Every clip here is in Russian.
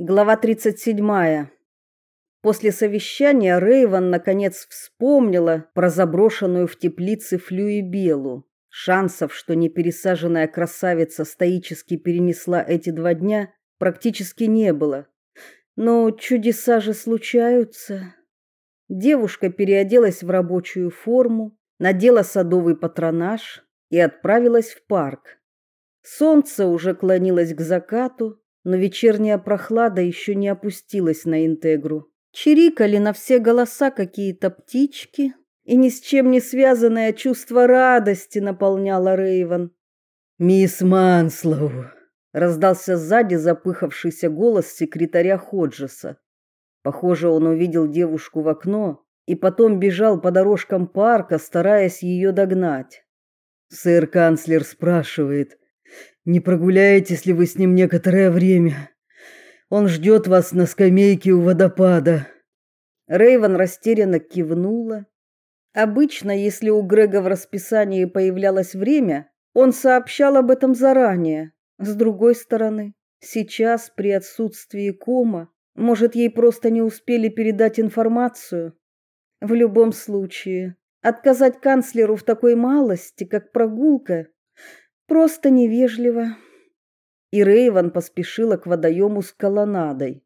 Глава 37. После совещания Рейвен наконец вспомнила про заброшенную в теплице Флюибелу. Шансов, что непересаженная красавица стоически перенесла эти два дня, практически не было. Но чудеса же случаются. Девушка переоделась в рабочую форму, надела садовый патронаж и отправилась в парк. Солнце уже клонилось к закату, но вечерняя прохлада еще не опустилась на Интегру. Чирикали на все голоса какие-то птички, и ни с чем не связанное чувство радости наполняло Рейвен. «Мисс Манслоу!» — раздался сзади запыхавшийся голос секретаря Ходжеса. Похоже, он увидел девушку в окно и потом бежал по дорожкам парка, стараясь ее догнать. «Сэр-канцлер спрашивает, не прогуляетесь ли вы с ним некоторое время? Он ждет вас на скамейке у водопада. Рейвен растерянно кивнула. Обычно, если у Грега в расписании появлялось время, он сообщал об этом заранее. С другой стороны, сейчас при отсутствии кома, может, ей просто не успели передать информацию. В любом случае, отказать канцлеру в такой малости, как прогулка, Просто невежливо. И Рейван поспешила к водоему с колоннадой.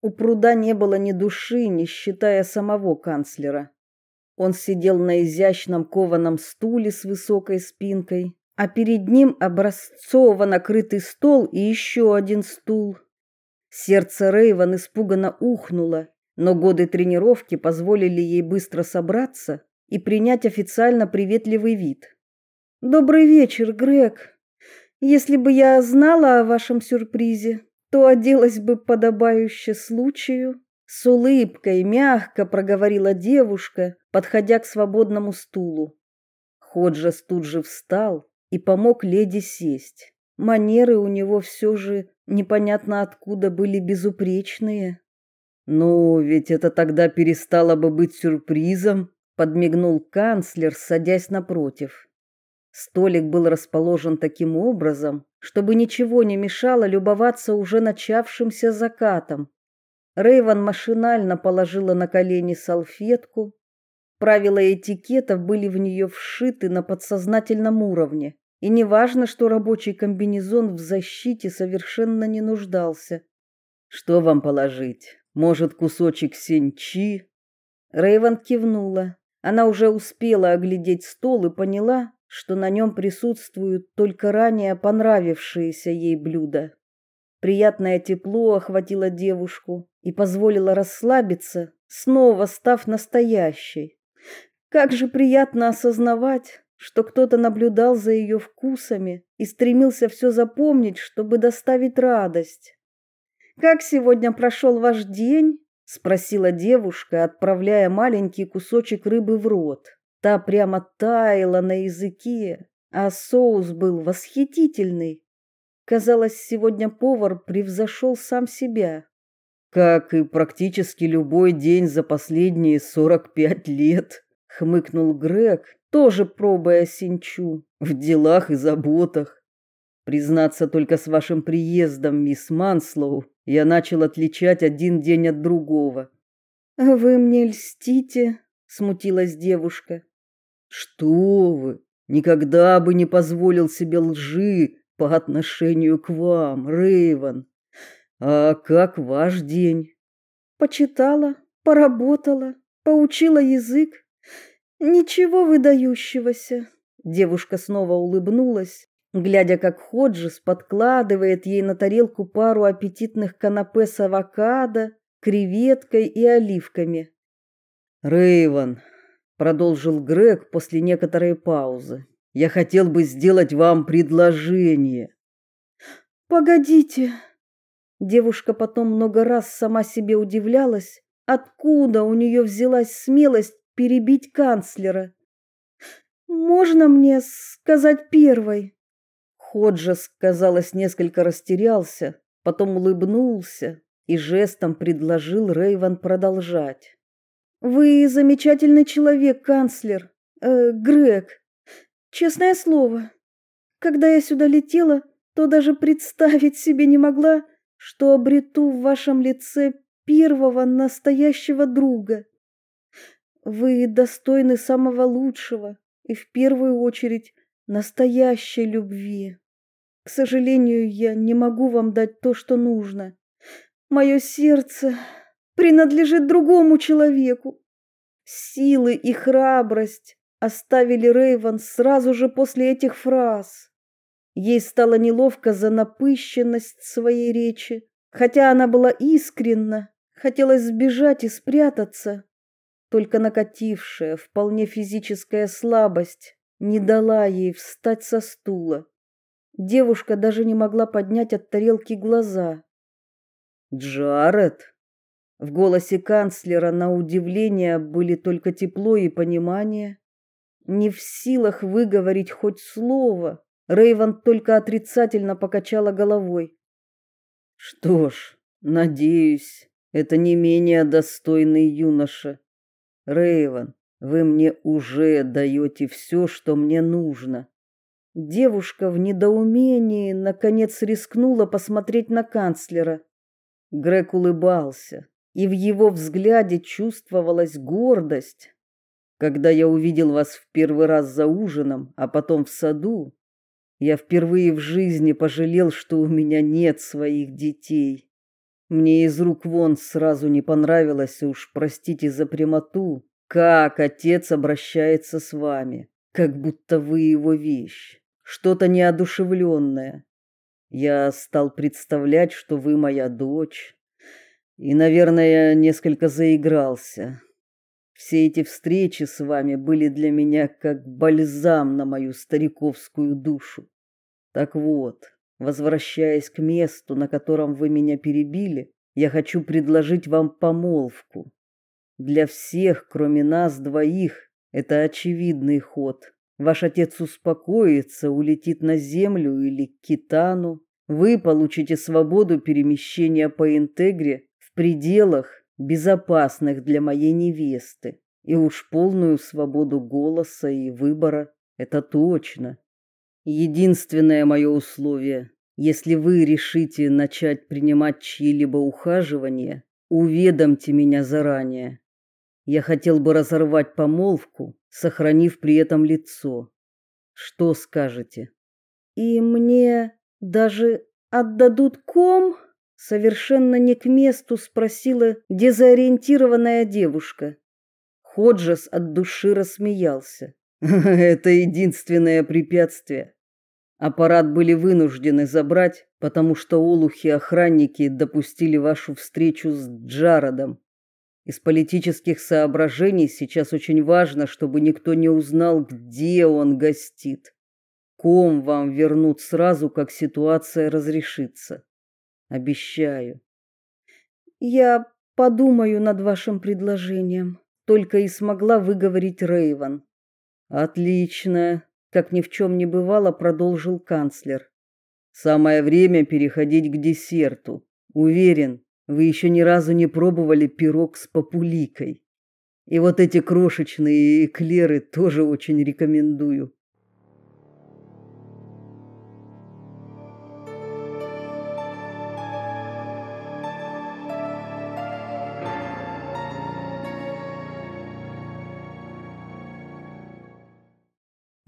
У пруда не было ни души, не считая самого канцлера. Он сидел на изящном кованом стуле с высокой спинкой, а перед ним образцово накрытый стол и еще один стул. Сердце Рейван испуганно ухнуло, но годы тренировки позволили ей быстро собраться и принять официально приветливый вид. Добрый вечер, Грег. Если бы я знала о вашем сюрпризе, то оделась бы подобающе случаю. С улыбкой мягко проговорила девушка, подходя к свободному стулу. Ходжес тут же встал и помог леди сесть. Манеры у него все же непонятно откуда были безупречные. «Ну, ведь это тогда перестало бы быть сюрпризом», — подмигнул канцлер, садясь напротив. Столик был расположен таким образом, чтобы ничего не мешало любоваться уже начавшимся закатом. Рейван машинально положила на колени салфетку. Правила этикета были в нее вшиты на подсознательном уровне, и неважно, что рабочий комбинезон в защите совершенно не нуждался. Что вам положить? Может, кусочек сенчи? Рейван кивнула. Она уже успела оглядеть стол и поняла, что на нем присутствуют только ранее понравившиеся ей блюда. Приятное тепло охватило девушку и позволило расслабиться, снова став настоящей. Как же приятно осознавать, что кто-то наблюдал за ее вкусами и стремился все запомнить, чтобы доставить радость. Как сегодня прошел ваш день? спросила девушка, отправляя маленький кусочек рыбы в рот. Та прямо таяла на языке, а соус был восхитительный. Казалось, сегодня повар превзошел сам себя. Как и практически любой день за последние сорок пять лет, хмыкнул Грег, тоже пробуя синчу в делах и заботах. Признаться, только с вашим приездом, мисс Манслоу, я начал отличать один день от другого. Вы мне льстите, смутилась девушка. Что вы? Никогда бы не позволил себе лжи по отношению к вам, Рейвен. А как ваш день? Почитала, поработала, поучила язык. Ничего выдающегося. Девушка снова улыбнулась, глядя, как Ходжес подкладывает ей на тарелку пару аппетитных канапе с авокадо, креветкой и оливками. Рейвен, продолжил Грег после некоторой паузы. Я хотел бы сделать вам предложение. Погодите. Девушка потом много раз сама себе удивлялась, откуда у нее взялась смелость перебить канцлера. Можно мне сказать первой? Ходжес, казалось, несколько растерялся, потом улыбнулся и жестом предложил Рейвен продолжать. Вы замечательный человек, канцлер. Э, Грег. Честное слово. Когда я сюда летела, то даже представить себе не могла, что обрету в вашем лице первого настоящего друга. Вы достойны самого лучшего и в первую очередь настоящей любви. К сожалению, я не могу вам дать то, что нужно. Мое сердце принадлежит другому человеку. Силы и храбрость оставили Рейвен сразу же после этих фраз. Ей стало неловко за напыщенность своей речи, хотя она была искренна, хотелось сбежать и спрятаться. Только накатившая, вполне физическая слабость не дала ей встать со стула. Девушка даже не могла поднять от тарелки глаза. «Джаред!» В голосе канцлера на удивление были только тепло и понимание. Не в силах выговорить хоть слово, Рейвен только отрицательно покачала головой. Что ж, надеюсь, это не менее достойный юноша. Рейвен, вы мне уже даете все, что мне нужно. Девушка в недоумении наконец рискнула посмотреть на канцлера. Грег улыбался, и в его взгляде чувствовалась гордость. Когда я увидел вас в первый раз за ужином, а потом в саду, я впервые в жизни пожалел, что у меня нет своих детей. Мне из рук вон сразу не понравилось, уж простите за прямоту, как отец обращается с вами, как будто вы его вещь, что-то неодушевленное. Я стал представлять, что вы моя дочь, и, наверное, несколько заигрался. Все эти встречи с вами были для меня как бальзам на мою стариковскую душу. Так вот, возвращаясь к месту, на котором вы меня перебили, я хочу предложить вам помолвку. Для всех, кроме нас двоих, это очевидный ход. Ваш отец успокоится, улетит на землю или к Китану. Вы получите свободу перемещения по Интегре в пределах, безопасных для моей невесты, и уж полную свободу голоса и выбора. Это точно. Единственное мое условие, если вы решите начать принимать чьи-либо ухаживания, уведомьте меня заранее. Я хотел бы разорвать помолвку, сохранив при этом лицо. Что скажете? И мне даже отдадут ком? Совершенно не к месту спросила дезориентированная девушка. Ходжес от души рассмеялся. Это единственное препятствие. Аппарат были вынуждены забрать, потому что олухи-охранники допустили вашу встречу с Джародом. Из политических соображений сейчас очень важно, чтобы никто не узнал, где он гостит. Ком вам вернут сразу, как ситуация разрешится. Обещаю. Я подумаю над вашим предложением, только и смогла выговорить Рейвен. Отлично, как ни в чем не бывало, продолжил канцлер. Самое время переходить к десерту. Уверен, вы еще ни разу не пробовали пирог с популикой. И вот эти крошечные эклеры тоже очень рекомендую.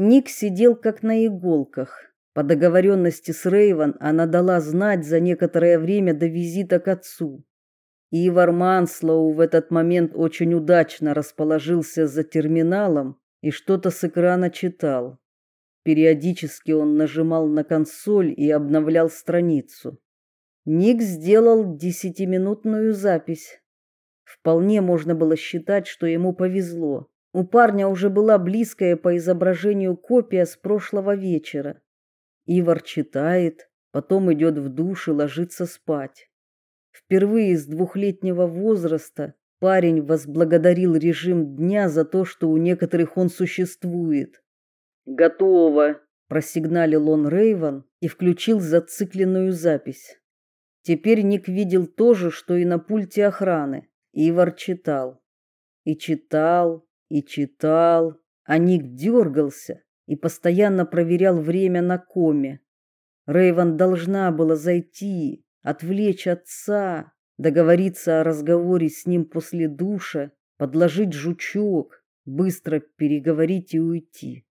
Ник сидел как на иголках. По договоренности с Рейвен она дала знать за некоторое время до визита к отцу. Ивар Манслоу в этот момент очень удачно расположился за терминалом и что-то с экрана читал. Периодически он нажимал на консоль и обновлял страницу. Ник сделал десятиминутную запись. Вполне можно было считать, что ему повезло. У парня уже была близкая по изображению копия с прошлого вечера. Ивар читает, потом идет в душ и ложится спать. Впервые с двухлетнего возраста парень возблагодарил режим дня за то, что у некоторых он существует. «Готово», – просигналил он Рейвен и включил зацикленную запись. Теперь Ник видел то же, что и на пульте охраны. Ивар читал. И читал, и читал, а Ник дергался и постоянно проверял время на коме. Рейвен должна была зайти, отвлечь отца, договориться о разговоре с ним после душа, подложить жучок, быстро переговорить и уйти.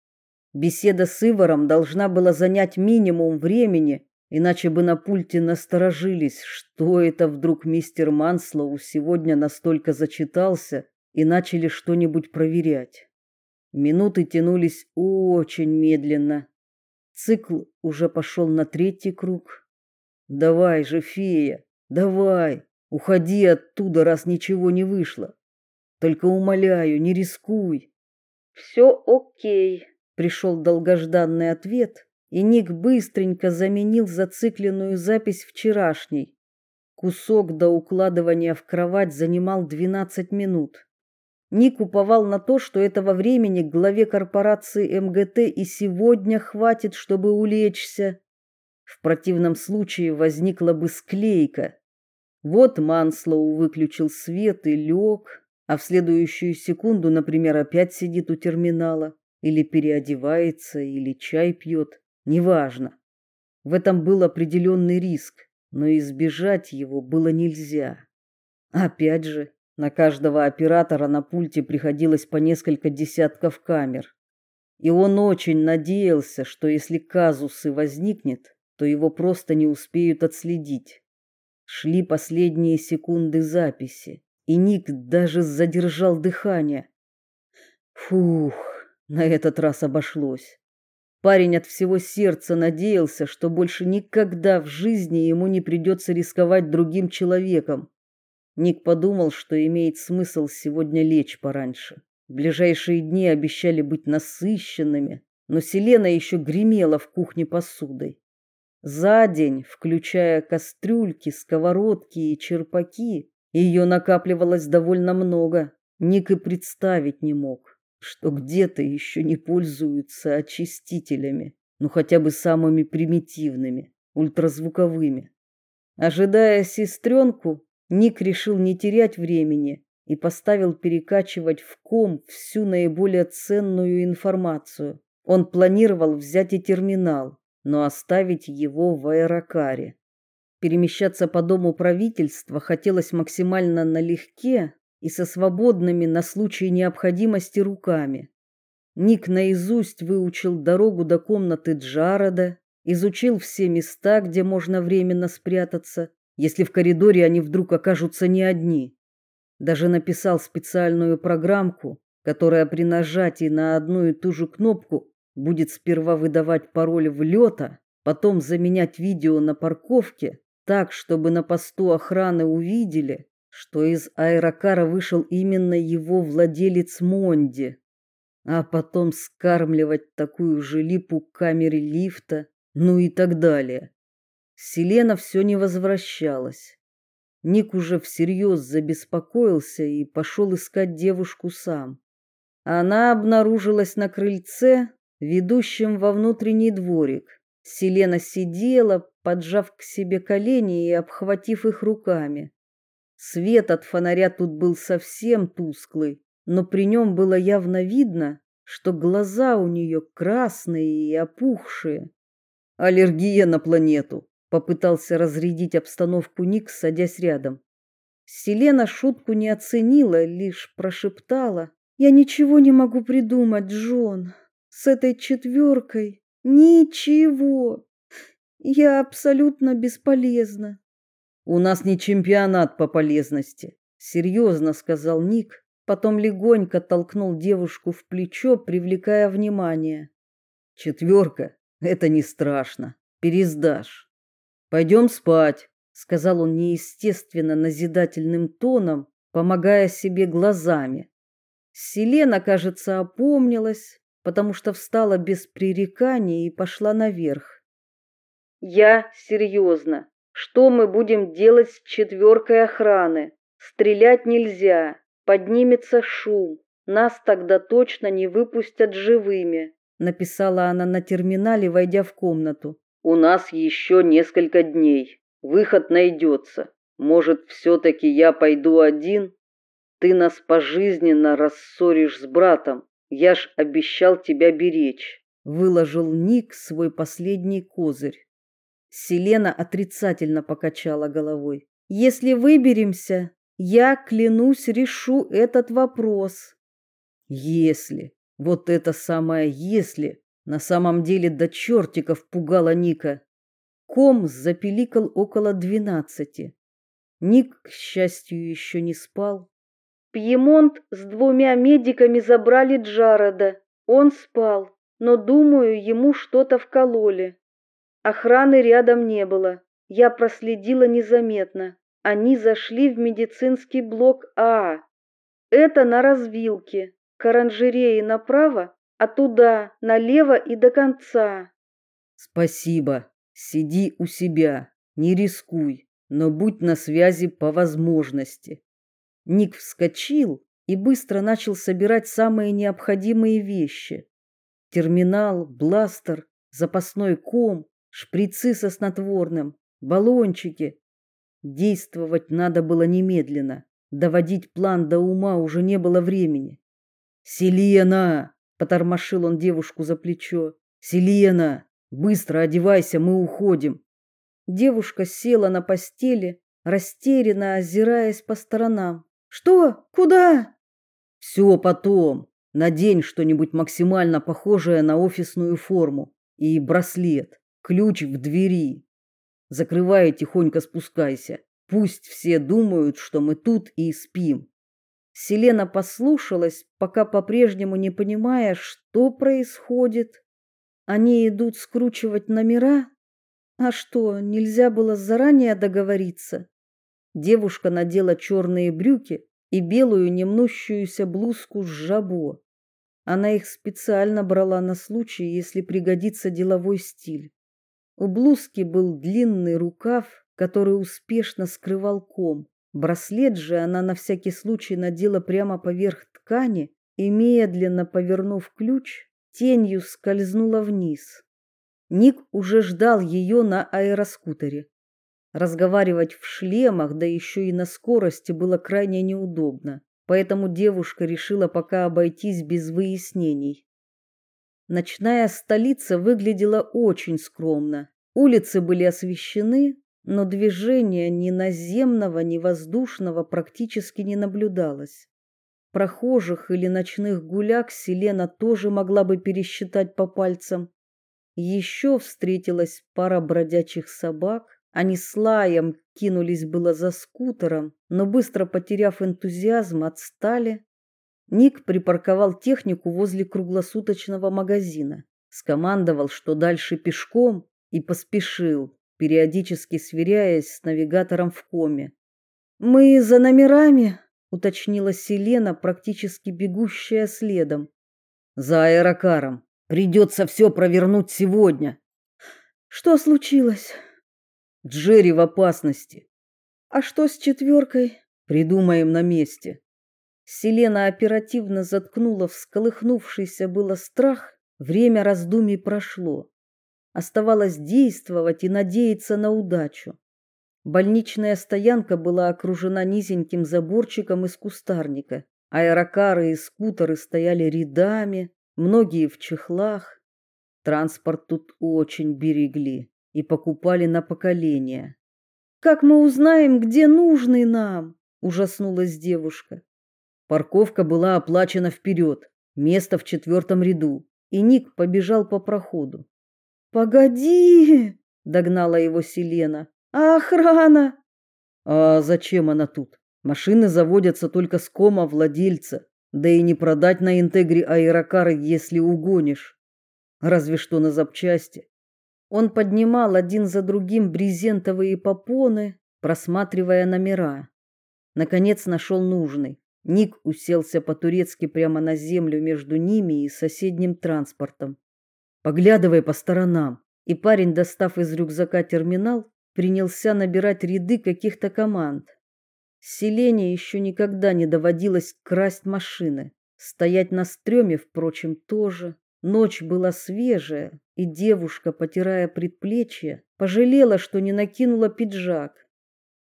Беседа с Иваром должна была занять минимум времени, иначе бы на пульте насторожились, что это вдруг мистер Манслоу сегодня настолько зачитался и начали что-нибудь проверять. Минуты тянулись очень медленно. Цикл уже пошел на третий круг. Давай же, фея, давай, уходи оттуда, раз ничего не вышло. Только умоляю, не рискуй. Все окей, пришел долгожданный ответ, и Ник быстренько заменил зацикленную запись вчерашней. Кусок до укладывания в кровать занимал 12 минут. Ник уповал на то, что этого времени главе корпорации МГТ и сегодня хватит, чтобы улечься. В противном случае возникла бы склейка. Вот Манслоу выключил свет и лег, а в следующую секунду, например, опять сидит у терминала, или переодевается, или чай пьет, неважно. В этом был определенный риск, но избежать его было нельзя. Опять же, на каждого оператора на пульте приходилось по несколько десятков камер. И он очень надеялся, что если казус и возникнет, то его просто не успеют отследить. Шли последние секунды записи и Ник даже задержал дыхание. Фух, на этот раз обошлось. Парень от всего сердца надеялся, что больше никогда в жизни ему не придется рисковать другим человеком. Ник подумал, что имеет смысл сегодня лечь пораньше. Ближайшие дни обещали быть насыщенными, но Селена еще гремела в кухне посудой. За день, включая кастрюльки, сковородки и черпаки, ее накапливалось довольно много. Ник и представить не мог, что где-то еще не пользуются очистителями, ну хотя бы самыми примитивными, ультразвуковыми. Ожидая сестренку, Ник решил не терять времени и поставил перекачивать в ком всю наиболее ценную информацию. Он планировал взять и терминал, но оставить его в аэрокаре. Перемещаться по дому правительства хотелось максимально налегке и со свободными на случай необходимости руками. Ник наизусть выучил дорогу до комнаты Джарода, изучил все места, где можно временно спрятаться, если в коридоре они вдруг окажутся не одни. Даже написал специальную программку, которая при нажатии на одну и ту же кнопку будет сперва выдавать пароль влета, потом заменять видео на парковке, так, чтобы на посту охраны увидели, что из аэрокара вышел именно его владелец Монди, а потом скармливать такую же липу камере лифта, ну и так далее. Селена все не возвращалась. Ник уже всерьез забеспокоился и пошел искать девушку сам. Она обнаружилась на крыльце, ведущем во внутренний дворик. Селена сидела, поджав к себе колени и обхватив их руками. Свет от фонаря тут был совсем тусклый, но при нем было явно видно, что глаза у нее красные и опухшие. Аллергия на планету, попытался разрядить обстановку Ник, садясь рядом. Селена шутку не оценила, лишь прошептала: "Я ничего не могу придумать, Джон. С этой четверкой ничего. Я абсолютно бесполезна. У нас не чемпионат по полезности, серьезно сказал Ник, потом легонько толкнул девушку в плечо, привлекая внимание. Четверка — это не страшно, пересдашь. Пойдем спать, сказал он неестественно назидательным тоном, помогая себе глазами. Селена, кажется, опомнилась, потому что встала без пререканий и пошла наверх. Я серьезно. Что мы будем делать с четверкой охраны? Стрелять нельзя. Поднимется шум. Нас тогда точно не выпустят живыми, написала она на терминале, войдя в комнату. У нас еще несколько дней. Выход найдется. Может, все таки я пойду один? Ты нас пожизненно рассоришь с братом. Я ж обещал тебя беречь. Выложил Ник свой последний козырь. Селена отрицательно покачала головой. Если выберемся, я, клянусь, решу этот вопрос. Если, вот это самое «если» на самом деле до чертиков пугала Ника. Ком запеликал около двенадцати. Ник, к счастью, еще не спал. Пьемонт с двумя медиками забрали Джарода. Он спал, но, думаю, ему что-то вкололи. Охраны рядом не было. Я проследила незаметно. Они зашли в медицинский блок А. Это на развилке. К оранжерее направо, а туда налево и до конца. Спасибо. Сиди у себя, не рискуй, но будь на связи по возможности. Ник вскочил и быстро начал собирать самые необходимые вещи. Терминал, бластер, запасной ком, шприцы со снотворным, баллончики. Действовать надо было немедленно. Доводить план до ума уже не было времени. «Селена!» — потормошил он девушку за плечо. «Селена! Быстро одевайся, мы уходим!» Девушка села на постели, растерянно озираясь по сторонам. «Что? Куда?» «Все потом. Надень что-нибудь максимально похожее на офисную форму. И браслет. Ключ в двери. Закрывай тихонько спускайся. Пусть все думают, что мы тут и спим. Селена послушалась, пока по-прежнему не понимая, что происходит. Они идут скручивать номера? А что, нельзя было заранее договориться? Девушка надела черные брюки и белую немнущуюся блузку с жабо. Она их специально брала на случай, если пригодится деловой стиль. У блузки был длинный рукав, который успешно скрывал ком. Браслет же она на всякий случай надела прямо поверх ткани и, медленно повернув ключ, тенью скользнула вниз. Ник уже ждал ее на аэроскутере. Разговаривать в шлемах, да еще и на скорости, было крайне неудобно, поэтому девушка решила пока обойтись без выяснений. Ночная столица выглядела очень скромно. Улицы были освещены, но движения ни наземного, ни воздушного практически не наблюдалось. Прохожих или ночных гуляк Селена тоже могла бы пересчитать по пальцам. Еще встретилась пара бродячих собак. Они с лаем кинулись было за скутером, но быстро потеряв энтузиазм, отстали. Ник припарковал технику возле круглосуточного магазина, скомандовал, что дальше пешком, и поспешил периодически сверяясь с навигатором в коме. «Мы за номерами?» — уточнила Селена, практически бегущая следом. «За аэрокаром. Придется все провернуть сегодня». «Что случилось?» «Джерри в опасности». «А что с четверкой?» «Придумаем на месте». Селена оперативно заткнула всколыхнувшийся было страх. Время раздумий прошло. Оставалось действовать и надеяться на удачу. Больничная стоянка была окружена низеньким заборчиком из кустарника. Аэрокары и скутеры стояли рядами, многие в чехлах. Транспорт тут очень берегли и покупали на поколение. Как мы узнаем, где нужный нам? ужаснулась девушка. Парковка была оплачена вперед, место в четвертом ряду, и Ник побежал по проходу. Погоди, догнала его Селена. А охрана? А зачем она тут? Машины заводятся только с кома владельца, да и не продать на интегре аэрокары, если угонишь. Разве что на запчасти. Он поднимал один за другим брезентовые попоны, просматривая номера. Наконец нашел нужный. Ник уселся по-турецки прямо на землю между ними и соседним транспортом поглядывая по сторонам. И парень, достав из рюкзака терминал, принялся набирать ряды каких-то команд. Селение еще никогда не доводилось красть машины. Стоять на стреме, впрочем, тоже. Ночь была свежая, и девушка, потирая предплечье, пожалела, что не накинула пиджак.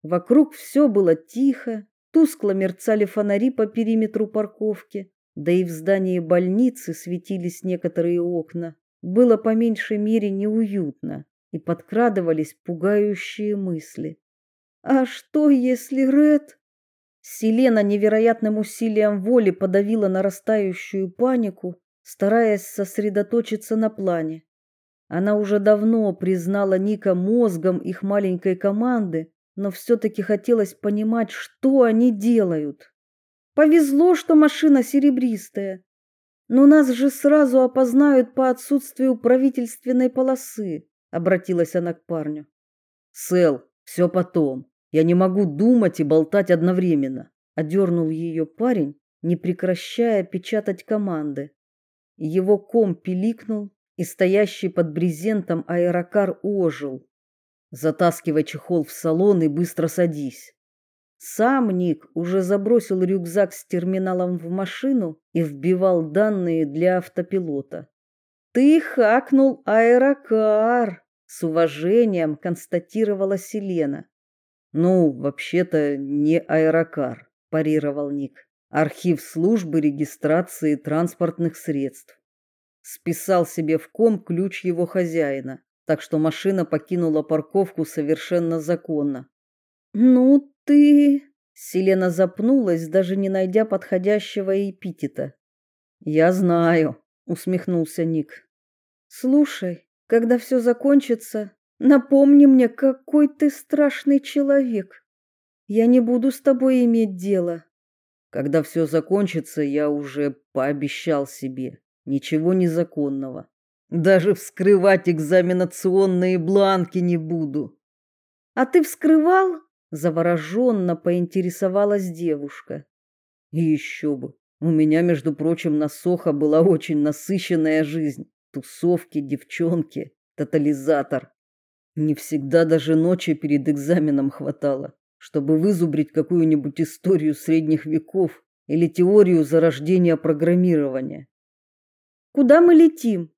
Вокруг все было тихо, тускло мерцали фонари по периметру парковки, да и в здании больницы светились некоторые окна было по меньшей мере неуютно. и подкрадывались пугающие мысли. А что, если Ред... Селена невероятным усилием воли подавила нарастающую панику, стараясь сосредоточиться на плане. Она уже давно признала Ника мозгом их маленькой команды, но все-таки хотелось понимать, что они делают. Повезло, что машина серебристая. Но нас же сразу опознают по отсутствию правительственной полосы, обратилась она к парню. Сэл, все потом. Я не могу думать и болтать одновременно, одернул ее парень, не прекращая печатать команды. Его ком пиликнул, и стоящий под брезентом аэрокар ожил. Затаскивай чехол в салон и быстро садись. Сам Ник уже забросил рюкзак с терминалом в машину и вбивал данные для автопилота. Ты хакнул аэрокар, с уважением констатировала Селена. Ну, вообще-то не аэрокар, парировал Ник. Архив службы регистрации транспортных средств. Списал себе в ком ключ его хозяина, так что машина покинула парковку совершенно законно. Ну ты, Селена запнулась, даже не найдя подходящего эпитета. Я знаю, усмехнулся Ник. Слушай, когда все закончится, Напомни мне, какой ты страшный человек. Я не буду с тобой иметь дело. Когда все закончится, я уже пообещал себе ничего незаконного. Даже вскрывать экзаменационные бланки не буду. А ты вскрывал? Завороженно поинтересовалась девушка. И еще бы. У меня, между прочим, на Сохо была очень насыщенная жизнь. Тусовки, девчонки, тотализатор. Не всегда даже ночи перед экзаменом хватало, чтобы вызубрить какую-нибудь историю средних веков или теорию зарождения программирования. Куда мы летим?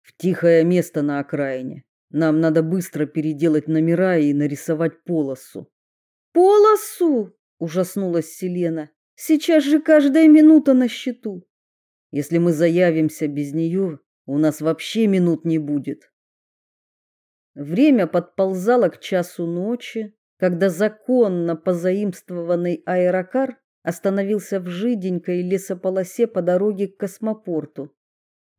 В тихое место на окраине. Нам надо быстро переделать номера и нарисовать полосу. Полосу? ужаснулась Селена. Сейчас же каждая минута на счету. Если мы заявимся без нее, у нас вообще минут не будет. Время подползало к часу ночи, когда законно позаимствованный аэрокар остановился в жиденькой лесополосе по дороге к космопорту.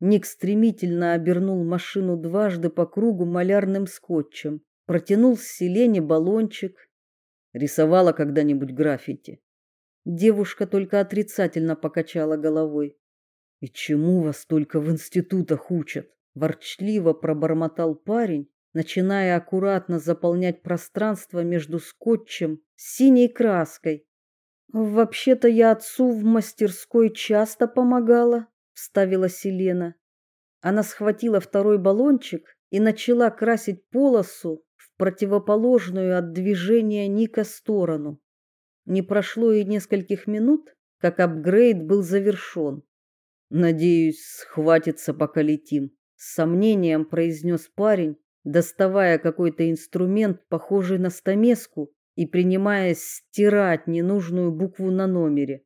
Ник стремительно обернул машину дважды по кругу малярным скотчем, протянул с селени баллончик. Рисовала когда-нибудь граффити. Девушка только отрицательно покачала головой. И чему вас только в институтах учат? ворчливо пробормотал парень, начиная аккуратно заполнять пространство между скотчем синей краской. Вообще-то я отцу в мастерской часто помогала, вставила Селена. Она схватила второй баллончик и начала красить полосу противоположную от движения Ника сторону. Не прошло и нескольких минут, как апгрейд был завершен. Надеюсь, схватится, пока летим, с сомнением произнес парень, доставая какой-то инструмент, похожий на стамеску, и принимаясь стирать ненужную букву на номере.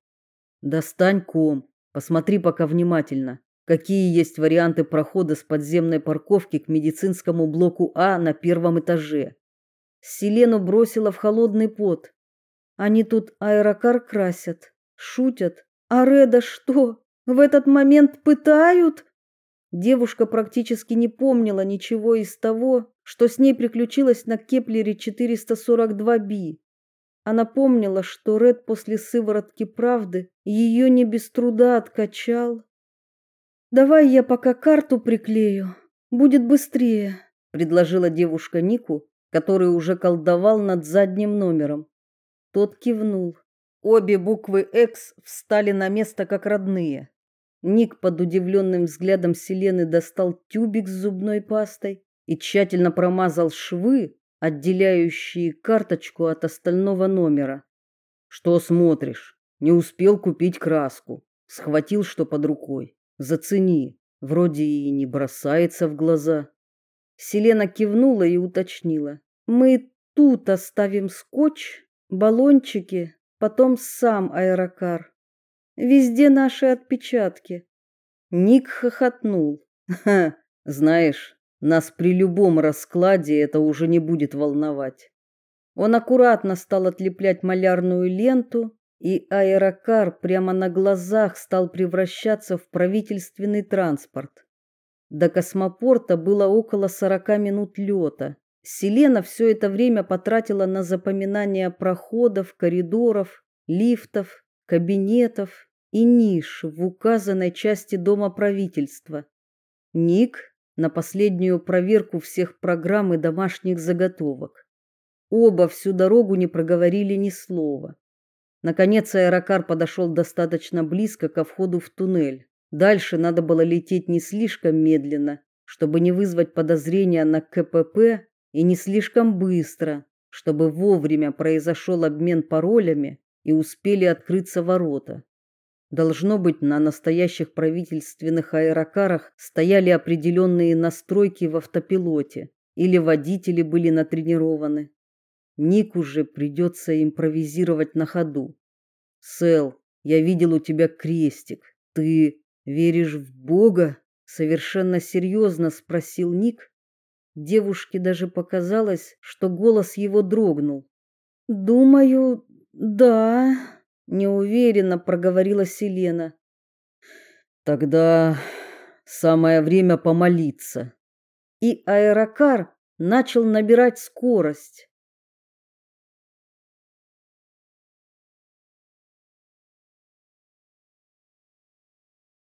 Достань ком, посмотри пока внимательно, какие есть варианты прохода с подземной парковки к медицинскому блоку А на первом этаже. Селену бросила в холодный пот. Они тут аэрокар красят, шутят. А Реда что, в этот момент пытают? Девушка практически не помнила ничего из того, что с ней приключилось на Кеплере 442b. Она помнила, что Ред после сыворотки правды ее не без труда откачал. «Давай я пока карту приклею, будет быстрее», — предложила девушка Нику, который уже колдовал над задним номером. Тот кивнул. Обе буквы X встали на место как родные. Ник под удивленным взглядом Селены достал тюбик с зубной пастой и тщательно промазал швы, отделяющие карточку от остального номера. Что смотришь? Не успел купить краску. Схватил что под рукой. Зацени. Вроде и не бросается в глаза. Селена кивнула и уточнила: "Мы тут оставим скотч, баллончики, потом сам аэрокар". Везде наши отпечатки. Ник хохотнул. Ха, знаешь, Нас при любом раскладе это уже не будет волновать. Он аккуратно стал отлеплять малярную ленту, и аэрокар прямо на глазах стал превращаться в правительственный транспорт. До космопорта было около 40 минут лета. Селена все это время потратила на запоминание проходов, коридоров, лифтов, кабинетов и ниш в указанной части дома правительства. Ник на последнюю проверку всех программ и домашних заготовок. Оба всю дорогу не проговорили ни слова. Наконец аэрокар подошел достаточно близко ко входу в туннель. Дальше надо было лететь не слишком медленно, чтобы не вызвать подозрения на КПП, и не слишком быстро, чтобы вовремя произошел обмен паролями и успели открыться ворота. Должно быть, на настоящих правительственных аэрокарах стояли определенные настройки в автопилоте, или водители были натренированы. Ник уже придется импровизировать на ходу. Сэл, я видел у тебя крестик. Ты веришь в Бога? Совершенно серьезно спросил Ник. Девушке даже показалось, что голос его дрогнул. Думаю, да, неуверенно проговорила Селена. Тогда самое время помолиться. И аэрокар начал набирать скорость.